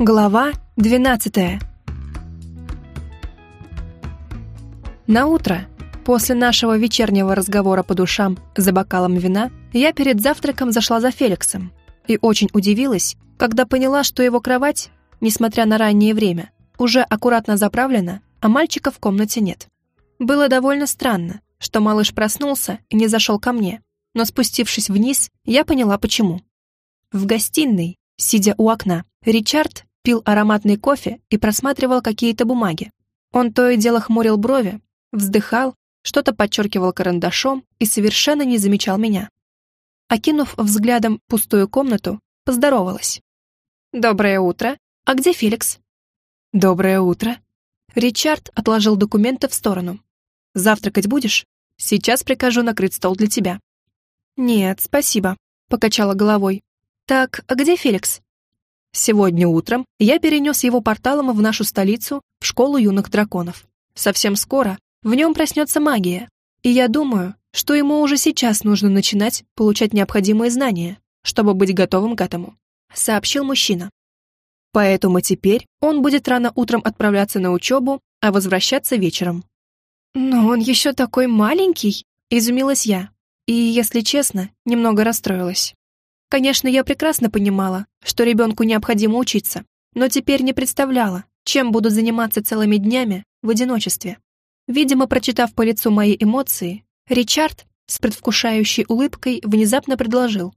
Глава 12 На утро, после нашего вечернего разговора по душам за бокалом вина, я перед завтраком зашла за Феликсом и очень удивилась, когда поняла, что его кровать, несмотря на раннее время, уже аккуратно заправлена, а мальчика в комнате нет. Было довольно странно, что малыш проснулся и не зашел ко мне, но спустившись вниз, я поняла почему. В гостиной, сидя у окна, Ричард пил ароматный кофе и просматривал какие-то бумаги. Он то и дело хмурил брови, вздыхал, что-то подчеркивал карандашом и совершенно не замечал меня. Окинув взглядом пустую комнату, поздоровалась. «Доброе утро. А где Феликс?» «Доброе утро». Ричард отложил документы в сторону. «Завтракать будешь? Сейчас прикажу накрыть стол для тебя». «Нет, спасибо», — покачала головой. «Так, а где Феликс?» Сегодня утром я перенес его порталом в нашу столицу, в школу юных драконов. Совсем скоро в нем проснется магия, и я думаю, что ему уже сейчас нужно начинать получать необходимые знания, чтобы быть готовым к этому», — сообщил мужчина. «Поэтому теперь он будет рано утром отправляться на учебу, а возвращаться вечером». «Но он еще такой маленький», — изумилась я, и, если честно, немного расстроилась. Конечно, я прекрасно понимала, что ребенку необходимо учиться, но теперь не представляла, чем буду заниматься целыми днями в одиночестве. Видимо, прочитав по лицу мои эмоции, Ричард с предвкушающей улыбкой внезапно предложил.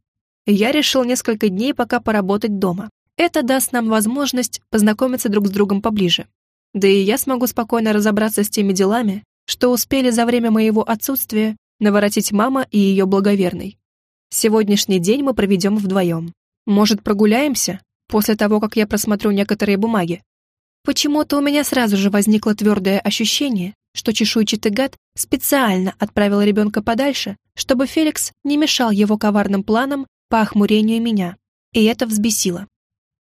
Я решил несколько дней пока поработать дома. Это даст нам возможность познакомиться друг с другом поближе. Да и я смогу спокойно разобраться с теми делами, что успели за время моего отсутствия наворотить мама и ее благоверный. Сегодняшний день мы проведем вдвоем. Может, прогуляемся, после того, как я просмотрю некоторые бумаги? Почему-то у меня сразу же возникло твердое ощущение, что чешуйчатый гад специально отправил ребенка подальше, чтобы Феликс не мешал его коварным планам по охмурению меня. И это взбесило.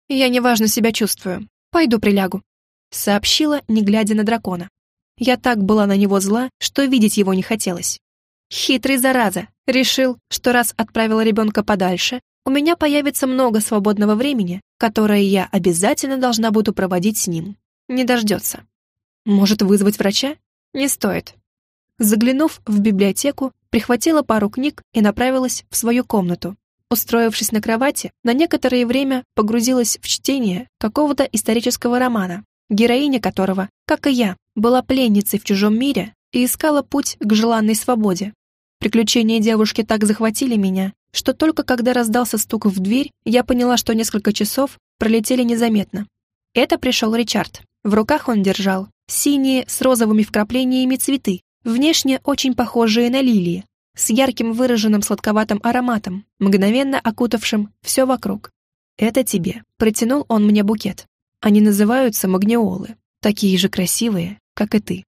«Я неважно себя чувствую. Пойду прилягу», — сообщила, не глядя на дракона. Я так была на него зла, что видеть его не хотелось. Хитрый зараза. Решил, что раз отправила ребенка подальше, у меня появится много свободного времени, которое я обязательно должна буду проводить с ним. Не дождется. Может вызвать врача? Не стоит. Заглянув в библиотеку, прихватила пару книг и направилась в свою комнату. Устроившись на кровати, на некоторое время погрузилась в чтение какого-то исторического романа, героиня которого, как и я, была пленницей в чужом мире и искала путь к желанной свободе. Приключения девушки так захватили меня, что только когда раздался стук в дверь, я поняла, что несколько часов пролетели незаметно. Это пришел Ричард. В руках он держал синие с розовыми вкраплениями цветы, внешне очень похожие на лилии, с ярким выраженным сладковатым ароматом, мгновенно окутавшим все вокруг. «Это тебе», — протянул он мне букет. Они называются магниолы, такие же красивые, как и ты.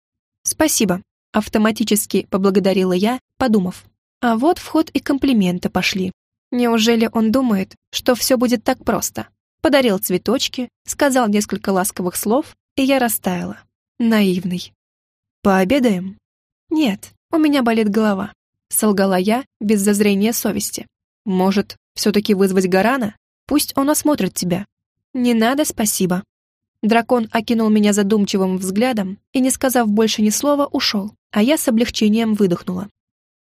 «Спасибо», Автоматически поблагодарила я, подумав. А вот вход и комплименты пошли. Неужели он думает, что все будет так просто? Подарил цветочки, сказал несколько ласковых слов, и я растаяла. Наивный. «Пообедаем?» «Нет, у меня болит голова», — солгала я без зазрения совести. «Может, все-таки вызвать Гарана? Пусть он осмотрит тебя». «Не надо, спасибо». Дракон окинул меня задумчивым взглядом и, не сказав больше ни слова, ушел а я с облегчением выдохнула.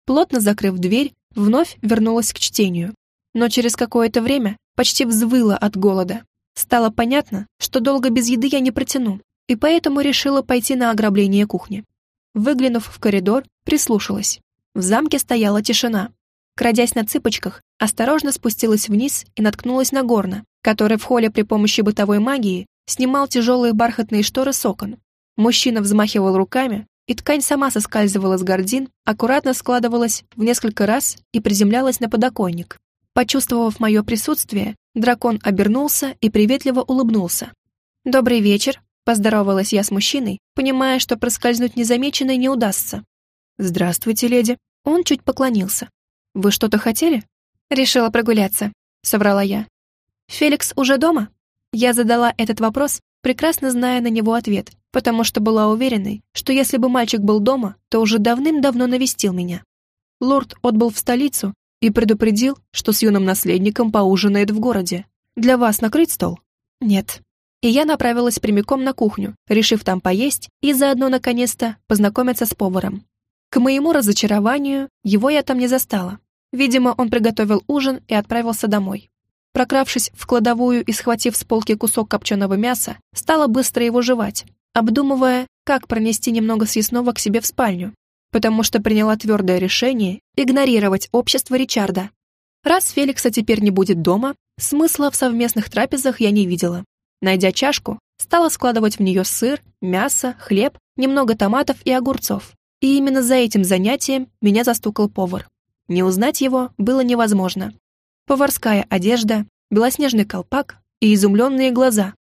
Плотно закрыв дверь, вновь вернулась к чтению. Но через какое-то время почти взвыла от голода. Стало понятно, что долго без еды я не протяну, и поэтому решила пойти на ограбление кухни. Выглянув в коридор, прислушалась. В замке стояла тишина. Крадясь на цыпочках, осторожно спустилась вниз и наткнулась на горна, который в холле при помощи бытовой магии снимал тяжелые бархатные шторы с окон. Мужчина взмахивал руками, и ткань сама соскальзывала с гордин, аккуратно складывалась в несколько раз и приземлялась на подоконник. Почувствовав мое присутствие, дракон обернулся и приветливо улыбнулся. «Добрый вечер», — поздоровалась я с мужчиной, понимая, что проскользнуть незамеченной не удастся. «Здравствуйте, леди». Он чуть поклонился. «Вы что-то хотели?» «Решила прогуляться», — соврала я. «Феликс уже дома?» Я задала этот вопрос, прекрасно зная на него ответ, потому что была уверенной, что если бы мальчик был дома, то уже давным-давно навестил меня. Лорд отбыл в столицу и предупредил, что с юным наследником поужинает в городе. Для вас накрыть стол? Нет. и я направилась прямиком на кухню, решив там поесть и заодно, наконец-то, познакомиться с поваром. К моему разочарованию, его я там не застала. Видимо, он приготовил ужин и отправился домой. Прокравшись в кладовую и схватив с полки кусок копченого мяса, стала быстро его жевать, обдумывая, как пронести немного съестного к себе в спальню, потому что приняла твердое решение игнорировать общество Ричарда. Раз Феликса теперь не будет дома, смысла в совместных трапезах я не видела. Найдя чашку, стала складывать в нее сыр, мясо, хлеб, немного томатов и огурцов. И именно за этим занятием меня застукал повар. Не узнать его было невозможно поварская одежда, белоснежный колпак и изумленные глаза.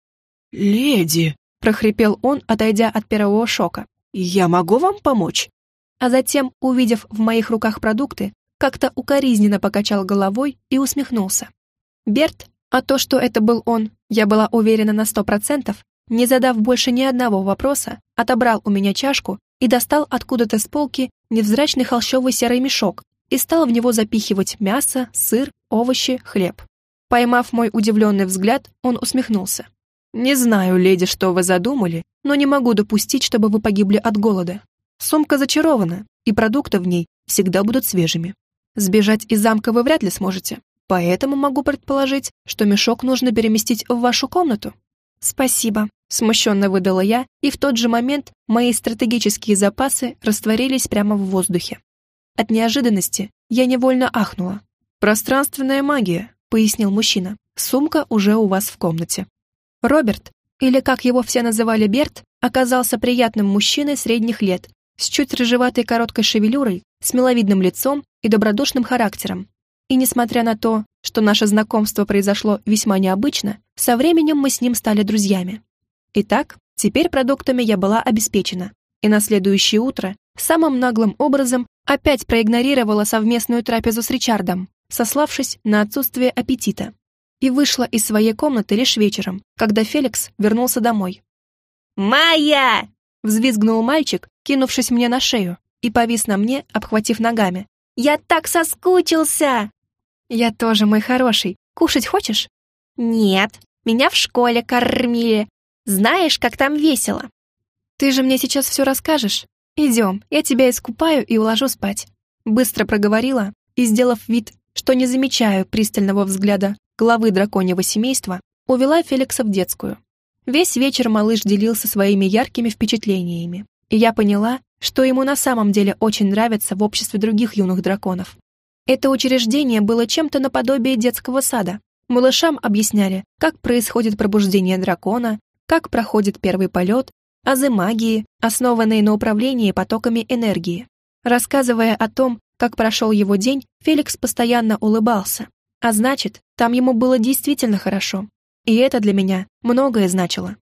«Леди!» — прохрипел он, отойдя от первого шока. «Я могу вам помочь?» А затем, увидев в моих руках продукты, как-то укоризненно покачал головой и усмехнулся. Берт, а то, что это был он, я была уверена на сто процентов, не задав больше ни одного вопроса, отобрал у меня чашку и достал откуда-то с полки невзрачный холщовый серый мешок, и стал в него запихивать мясо, сыр, овощи, хлеб. Поймав мой удивленный взгляд, он усмехнулся. «Не знаю, леди, что вы задумали, но не могу допустить, чтобы вы погибли от голода. Сумка зачарована, и продукты в ней всегда будут свежими. Сбежать из замка вы вряд ли сможете, поэтому могу предположить, что мешок нужно переместить в вашу комнату». «Спасибо», — смущенно выдала я, и в тот же момент мои стратегические запасы растворились прямо в воздухе. От неожиданности я невольно ахнула. «Пространственная магия», — пояснил мужчина. «Сумка уже у вас в комнате». Роберт, или как его все называли Берт, оказался приятным мужчиной средних лет, с чуть рыжеватой короткой шевелюрой, с миловидным лицом и добродушным характером. И несмотря на то, что наше знакомство произошло весьма необычно, со временем мы с ним стали друзьями. Итак, теперь продуктами я была обеспечена, и на следующее утро самым наглым образом опять проигнорировала совместную трапезу с Ричардом, сославшись на отсутствие аппетита, и вышла из своей комнаты лишь вечером, когда Феликс вернулся домой. «Майя!» — взвизгнул мальчик, кинувшись мне на шею, и повис на мне, обхватив ногами. «Я так соскучился!» «Я тоже, мой хороший. Кушать хочешь?» «Нет, меня в школе кормили. Знаешь, как там весело». «Ты же мне сейчас все расскажешь?» «Идем, я тебя искупаю и уложу спать», — быстро проговорила и, сделав вид, что не замечаю пристального взгляда главы драконьего семейства, увела Феликса в детскую. Весь вечер малыш делился своими яркими впечатлениями, и я поняла, что ему на самом деле очень нравится в обществе других юных драконов. Это учреждение было чем-то наподобие детского сада. Малышам объясняли, как происходит пробуждение дракона, как проходит первый полет, азы магии, основанные на управлении потоками энергии. Рассказывая о том, как прошел его день, Феликс постоянно улыбался. А значит, там ему было действительно хорошо. И это для меня многое значило.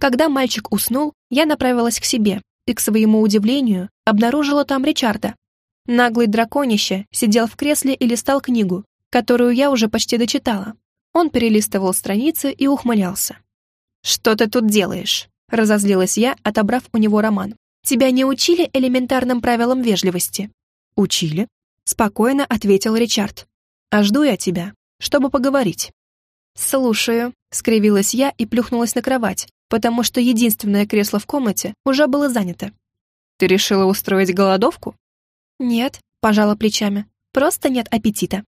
Когда мальчик уснул, я направилась к себе и, к своему удивлению, обнаружила там Ричарда. Наглый драконище сидел в кресле и листал книгу, которую я уже почти дочитала. Он перелистывал страницы и ухмылялся. «Что ты тут делаешь?» Разозлилась я, отобрав у него роман. «Тебя не учили элементарным правилам вежливости?» «Учили», — спокойно ответил Ричард. «А жду я тебя, чтобы поговорить». «Слушаю», — скривилась я и плюхнулась на кровать, потому что единственное кресло в комнате уже было занято. «Ты решила устроить голодовку?» «Нет», — пожала плечами, — «просто нет аппетита».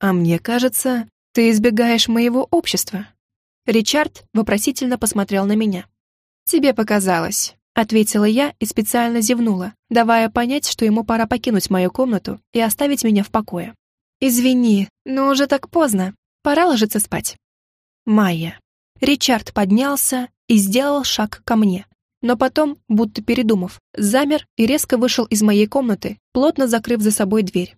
«А мне кажется, ты избегаешь моего общества». Ричард вопросительно посмотрел на меня. «Тебе показалось», — ответила я и специально зевнула, давая понять, что ему пора покинуть мою комнату и оставить меня в покое. «Извини, но уже так поздно. Пора ложиться спать». «Майя». Ричард поднялся и сделал шаг ко мне, но потом, будто передумав, замер и резко вышел из моей комнаты, плотно закрыв за собой дверь.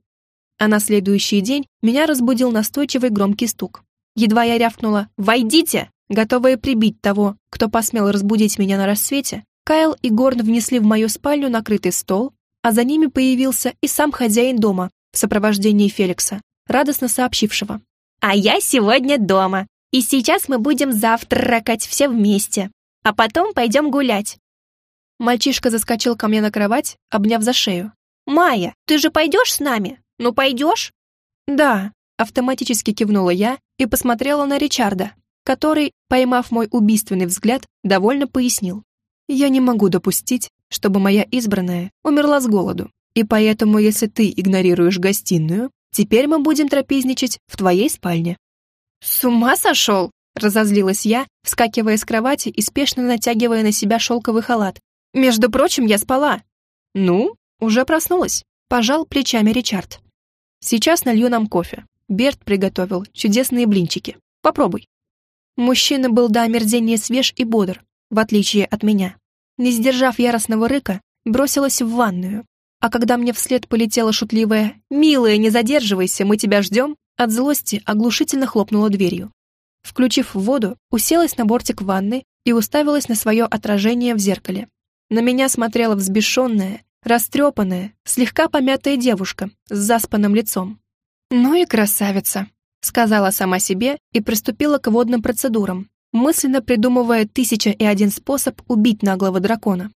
А на следующий день меня разбудил настойчивый громкий стук. Едва я рявкнула «Войдите!», Готовые прибить того, кто посмел разбудить меня на рассвете, Кайл и Горн внесли в мою спальню накрытый стол, а за ними появился и сам хозяин дома в сопровождении Феликса, радостно сообщившего. «А я сегодня дома, и сейчас мы будем завтракать все вместе, а потом пойдем гулять». Мальчишка заскочил ко мне на кровать, обняв за шею. «Майя, ты же пойдешь с нами? Ну пойдешь?» «Да», — автоматически кивнула я и посмотрела на Ричарда, который, поймав мой убийственный взгляд, довольно пояснил. «Я не могу допустить, чтобы моя избранная умерла с голоду, и поэтому, если ты игнорируешь гостиную, теперь мы будем трапезничать в твоей спальне». «С ума сошел?» — разозлилась я, вскакивая с кровати и спешно натягивая на себя шелковый халат. «Между прочим, я спала». «Ну, уже проснулась», — пожал плечами Ричард. «Сейчас налью нам кофе. Берт приготовил чудесные блинчики. Попробуй». Мужчина был до омерзения свеж и бодр, в отличие от меня. Не сдержав яростного рыка, бросилась в ванную. А когда мне вслед полетела шутливая «Милая, не задерживайся, мы тебя ждем», от злости оглушительно хлопнула дверью. Включив воду, уселась на бортик ванны и уставилась на свое отражение в зеркале. На меня смотрела взбешенная, растрепанная, слегка помятая девушка с заспанным лицом. «Ну и красавица», — сказала сама себе и приступила к водным процедурам, мысленно придумывая тысяча и один способ убить наглого дракона.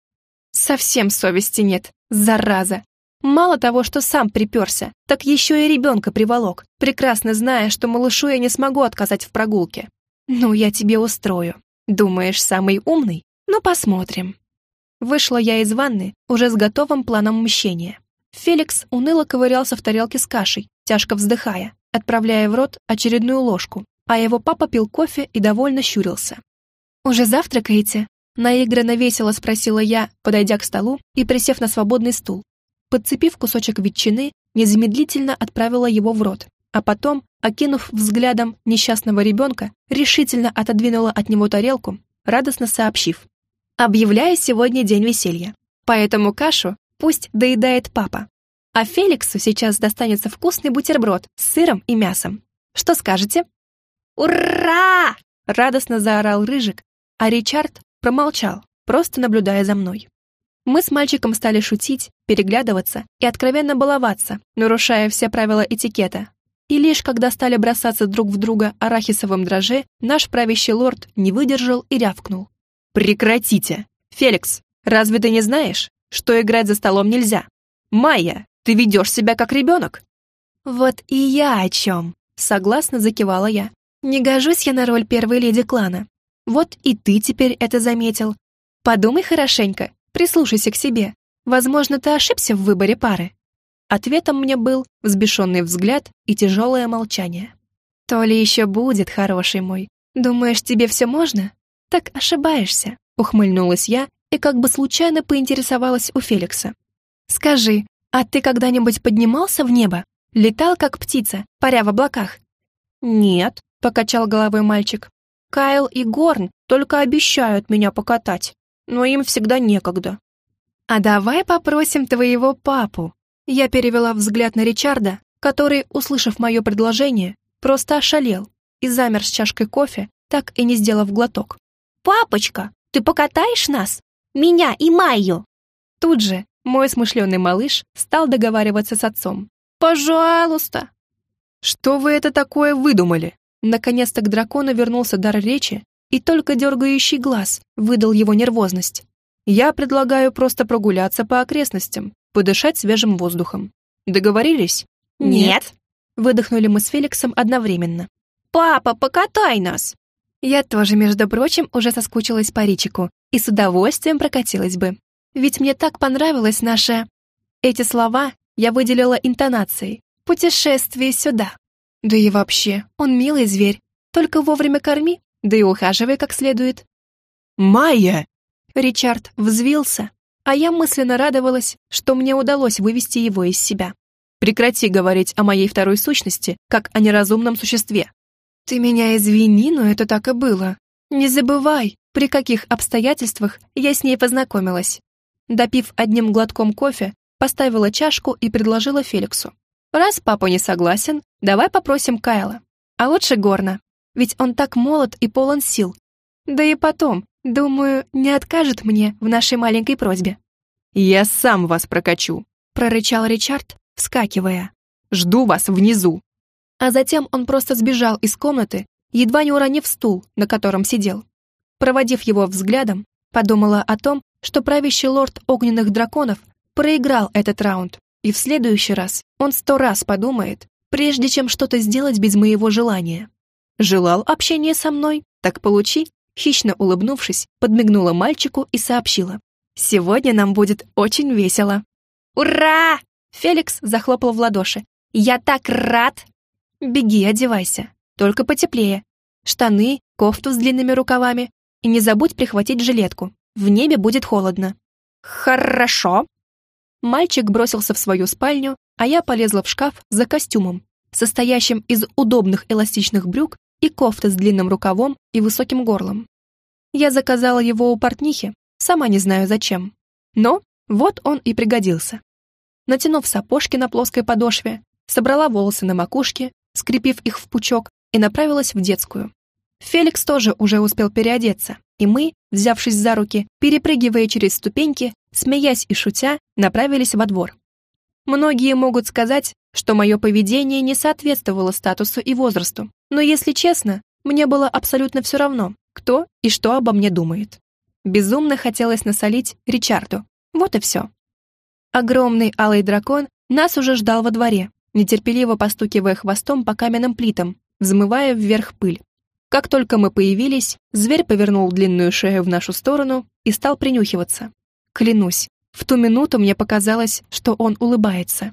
Совсем совести нет, зараза. Мало того, что сам приперся, так еще и ребенка приволок, прекрасно зная, что малышу я не смогу отказать в прогулке. Ну, я тебе устрою. Думаешь, самый умный? Ну, посмотрим. Вышла я из ванны уже с готовым планом мщения. Феликс уныло ковырялся в тарелке с кашей, тяжко вздыхая, отправляя в рот очередную ложку, а его папа пил кофе и довольно щурился. «Уже завтракаете?» Наигранно весело спросила я, подойдя к столу и присев на свободный стул. Подцепив кусочек ветчины, незамедлительно отправила его в рот, а потом, окинув взглядом несчастного ребенка, решительно отодвинула от него тарелку, радостно сообщив. «Объявляю сегодня день веселья, поэтому кашу пусть доедает папа. А Феликсу сейчас достанется вкусный бутерброд с сыром и мясом. Что скажете?» «Ура!» — радостно заорал Рыжик, а Ричард промолчал, просто наблюдая за мной. Мы с мальчиком стали шутить, переглядываться и откровенно баловаться, нарушая все правила этикета. И лишь когда стали бросаться друг в друга арахисовым дроже, наш правящий лорд не выдержал и рявкнул. «Прекратите! Феликс, разве ты не знаешь, что играть за столом нельзя? Майя, ты ведешь себя как ребенок!» «Вот и я о чем!» — согласно закивала я. «Не гожусь я на роль первой леди клана. Вот и ты теперь это заметил. Подумай хорошенько, прислушайся к себе. Возможно, ты ошибся в выборе пары. Ответом мне был взбешенный взгляд и тяжелое молчание. То ли еще будет, хороший мой. Думаешь, тебе все можно? Так ошибаешься, ухмыльнулась я и как бы случайно поинтересовалась у Феликса. Скажи, а ты когда-нибудь поднимался в небо? Летал, как птица, паря в облаках? Нет, покачал головой мальчик. Кайл и Горн только обещают меня покатать, но им всегда некогда. А давай попросим твоего папу. Я перевела взгляд на Ричарда, который, услышав мое предложение, просто ошалел и замер с чашкой кофе, так и не сделав глоток. «Папочка, ты покатаешь нас? Меня и Майю!» Тут же мой смышленый малыш стал договариваться с отцом. «Пожалуйста!» «Что вы это такое выдумали?» Наконец-то к дракону вернулся дар речи, и только дергающий глаз выдал его нервозность. «Я предлагаю просто прогуляться по окрестностям, подышать свежим воздухом. Договорились?» «Нет!» Выдохнули мы с Феликсом одновременно. «Папа, покатай нас!» Я тоже, между прочим, уже соскучилась по Ричику и с удовольствием прокатилась бы. Ведь мне так понравилось наше... Эти слова я выделила интонацией. «Путешествие сюда». Да и вообще, он милый зверь. Только вовремя корми, да и ухаживай как следует. «Майя!» Ричард взвился, а я мысленно радовалась, что мне удалось вывести его из себя. «Прекрати говорить о моей второй сущности, как о неразумном существе». «Ты меня извини, но это так и было. Не забывай, при каких обстоятельствах я с ней познакомилась». Допив одним глотком кофе, поставила чашку и предложила Феликсу. Раз папа не согласен, давай попросим Кайла. А лучше Горна, ведь он так молод и полон сил. Да и потом, думаю, не откажет мне в нашей маленькой просьбе. «Я сам вас прокачу», — прорычал Ричард, вскакивая. «Жду вас внизу». А затем он просто сбежал из комнаты, едва не уронив стул, на котором сидел. Проводив его взглядом, подумала о том, что правящий лорд огненных драконов проиграл этот раунд и в следующий раз он сто раз подумает, прежде чем что-то сделать без моего желания. Желал общения со мной? Так получи. Хищно улыбнувшись, подмигнула мальчику и сообщила. «Сегодня нам будет очень весело». «Ура!» Феликс захлопал в ладоши. «Я так рад!» «Беги, одевайся. Только потеплее. Штаны, кофту с длинными рукавами. И не забудь прихватить жилетку. В небе будет холодно». «Хорошо». Мальчик бросился в свою спальню, а я полезла в шкаф за костюмом, состоящим из удобных эластичных брюк и кофты с длинным рукавом и высоким горлом. Я заказала его у портнихи, сама не знаю зачем. Но вот он и пригодился. Натянув сапожки на плоской подошве, собрала волосы на макушке, скрепив их в пучок, и направилась в детскую. Феликс тоже уже успел переодеться, и мы, взявшись за руки, перепрыгивая через ступеньки, смеясь и шутя, направились во двор. Многие могут сказать, что мое поведение не соответствовало статусу и возрасту, но, если честно, мне было абсолютно все равно, кто и что обо мне думает. Безумно хотелось насолить Ричарду. Вот и все. Огромный алый дракон нас уже ждал во дворе, нетерпеливо постукивая хвостом по каменным плитам, взмывая вверх пыль. Как только мы появились, зверь повернул длинную шею в нашу сторону и стал принюхиваться. Клянусь, в ту минуту мне показалось, что он улыбается.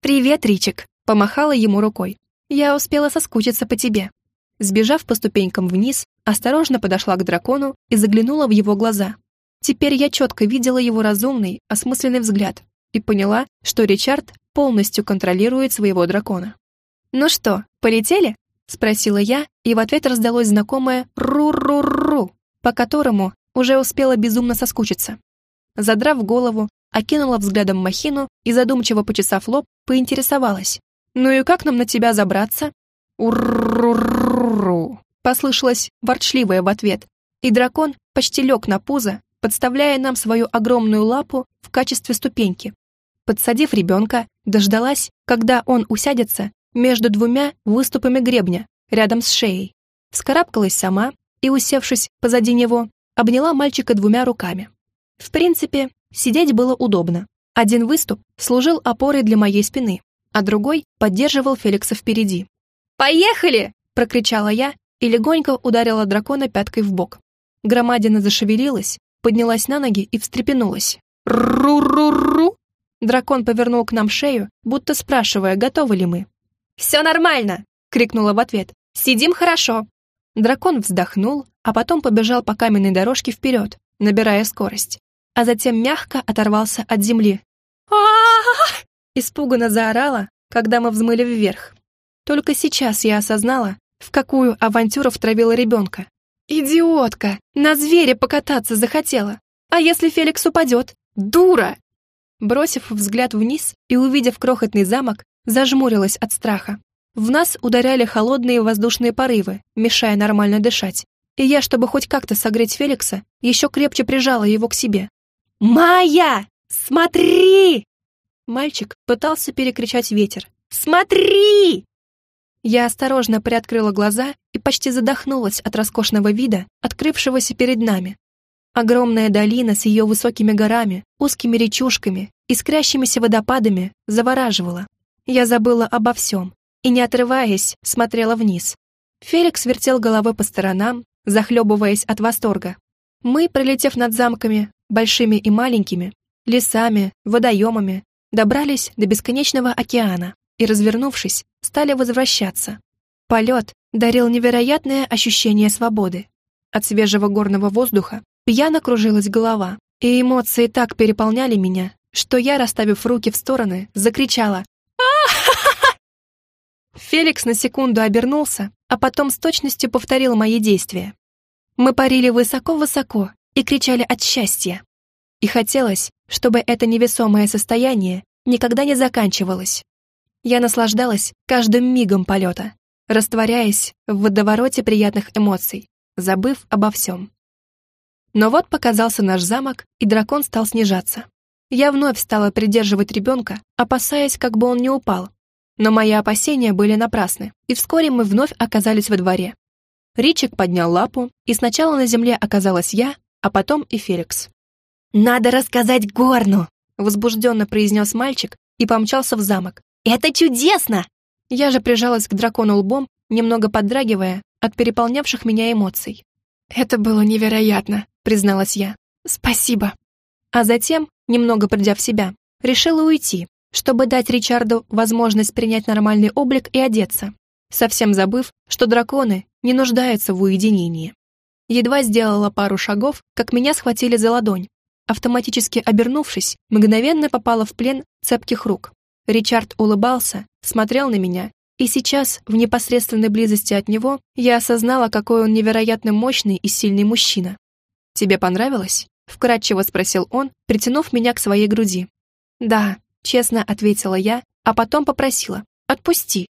«Привет, Ричик!» — помахала ему рукой. «Я успела соскучиться по тебе». Сбежав по ступенькам вниз, осторожно подошла к дракону и заглянула в его глаза. Теперь я четко видела его разумный, осмысленный взгляд и поняла, что Ричард полностью контролирует своего дракона. «Ну что, полетели?» — спросила я, и в ответ раздалось знакомое «ру-ру-ру», по которому уже успела безумно соскучиться. Задрав голову, окинула взглядом махину и, задумчиво почесав лоб, поинтересовалась. «Ну и как нам на тебя забраться?» «Ур-ру-ру-ру», послышалось ворчливое в ответ, и дракон почти лег на пузо, подставляя нам свою огромную лапу в качестве ступеньки. Подсадив ребенка, дождалась, когда он усядется между двумя выступами гребня, рядом с шеей. Вскарабкалась сама и, усевшись позади него, обняла мальчика двумя руками. В принципе, сидеть было удобно. Один выступ служил опорой для моей спины, а другой поддерживал Феликса впереди. «Поехали!» — прокричала я и легонько ударила дракона пяткой в бок. Громадина зашевелилась, поднялась на ноги и встрепенулась. «Ру-ру-ру!» Дракон повернул к нам шею, будто спрашивая, готовы ли мы. «Все нормально!» — крикнула в ответ. «Сидим хорошо!» Дракон вздохнул, а потом побежал по каменной дорожке вперед, набирая скорость а затем мягко оторвался от земли. а Испуганно заорала, когда мы взмыли вверх. Только сейчас я осознала, в какую авантюру втравила ребенка. «Идиотка! На звере покататься захотела! А если Феликс упадет? Дура!» Бросив взгляд вниз и увидев крохотный замок, зажмурилась от страха. В нас ударяли холодные воздушные порывы, мешая нормально дышать. И я, чтобы хоть как-то согреть Феликса, еще крепче прижала его к себе. «Майя! Смотри!» Мальчик пытался перекричать ветер. «Смотри!» Я осторожно приоткрыла глаза и почти задохнулась от роскошного вида, открывшегося перед нами. Огромная долина с ее высокими горами, узкими речушками, искрящимися водопадами завораживала. Я забыла обо всем и, не отрываясь, смотрела вниз. Феликс вертел головой по сторонам, захлебываясь от восторга. Мы, пролетев над замками, большими и маленькими, лесами, водоемами, добрались до бесконечного океана и, развернувшись, стали возвращаться. Полет дарил невероятное ощущение свободы. От свежего горного воздуха пьяно кружилась голова, и эмоции так переполняли меня, что я, расставив руки в стороны, закричала Феликс на секунду обернулся, а потом с точностью повторил мои действия. Мы парили высоко-высоко, и кричали от счастья. И хотелось, чтобы это невесомое состояние никогда не заканчивалось. Я наслаждалась каждым мигом полета, растворяясь в водовороте приятных эмоций, забыв обо всем. Но вот показался наш замок, и дракон стал снижаться. Я вновь стала придерживать ребенка, опасаясь, как бы он не упал. Но мои опасения были напрасны, и вскоре мы вновь оказались во дворе. Ричик поднял лапу, и сначала на земле оказалась я, а потом и Феликс. «Надо рассказать Горну!» — возбужденно произнес мальчик и помчался в замок. «Это чудесно!» Я же прижалась к дракону лбом, немного поддрагивая, от переполнявших меня эмоций. «Это было невероятно», — призналась я. «Спасибо». А затем, немного придя в себя, решила уйти, чтобы дать Ричарду возможность принять нормальный облик и одеться, совсем забыв, что драконы не нуждаются в уединении. Едва сделала пару шагов, как меня схватили за ладонь. Автоматически обернувшись, мгновенно попала в плен цепких рук. Ричард улыбался, смотрел на меня, и сейчас, в непосредственной близости от него, я осознала, какой он невероятно мощный и сильный мужчина. «Тебе понравилось?» — вкратчиво спросил он, притянув меня к своей груди. «Да», — честно ответила я, а потом попросила. «Отпусти».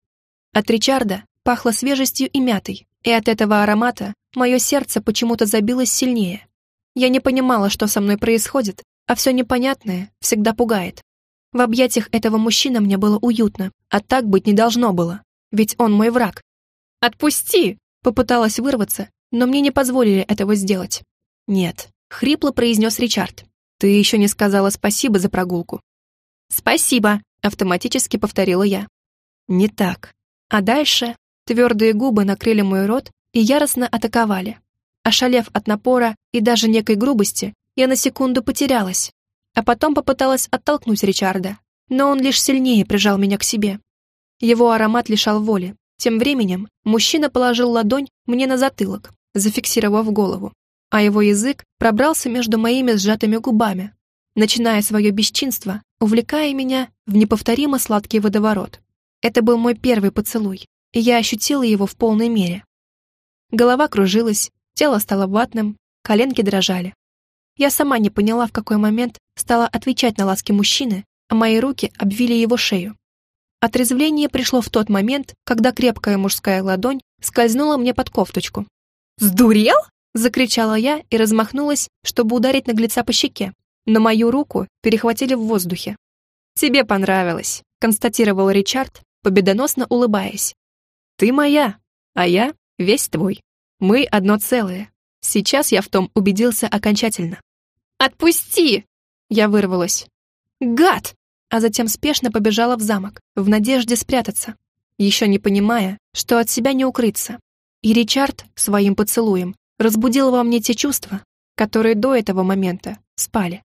От Ричарда пахло свежестью и мятой, и от этого аромата мое сердце почему-то забилось сильнее. Я не понимала, что со мной происходит, а все непонятное всегда пугает. В объятиях этого мужчины мне было уютно, а так быть не должно было, ведь он мой враг. «Отпусти!» — попыталась вырваться, но мне не позволили этого сделать. «Нет», — хрипло произнес Ричард. «Ты еще не сказала спасибо за прогулку». «Спасибо», — автоматически повторила я. «Не так». А дальше твердые губы накрыли мой рот и яростно атаковали. Ошалев от напора и даже некой грубости, я на секунду потерялась, а потом попыталась оттолкнуть Ричарда, но он лишь сильнее прижал меня к себе. Его аромат лишал воли. Тем временем мужчина положил ладонь мне на затылок, зафиксировав голову, а его язык пробрался между моими сжатыми губами, начиная свое бесчинство, увлекая меня в неповторимо сладкий водоворот. Это был мой первый поцелуй, и я ощутила его в полной мере. Голова кружилась, тело стало ватным, коленки дрожали. Я сама не поняла, в какой момент стала отвечать на ласки мужчины, а мои руки обвили его шею. Отрезвление пришло в тот момент, когда крепкая мужская ладонь скользнула мне под кофточку. «Сдурел?» — закричала я и размахнулась, чтобы ударить наглеца по щеке, но мою руку перехватили в воздухе. «Тебе понравилось», — констатировал Ричард, победоносно улыбаясь. «Ты моя, а я весь твой. Мы одно целое. Сейчас я в том убедился окончательно. «Отпусти!» Я вырвалась. «Гад!» А затем спешно побежала в замок, в надежде спрятаться, еще не понимая, что от себя не укрыться. И Ричард своим поцелуем разбудил во мне те чувства, которые до этого момента спали.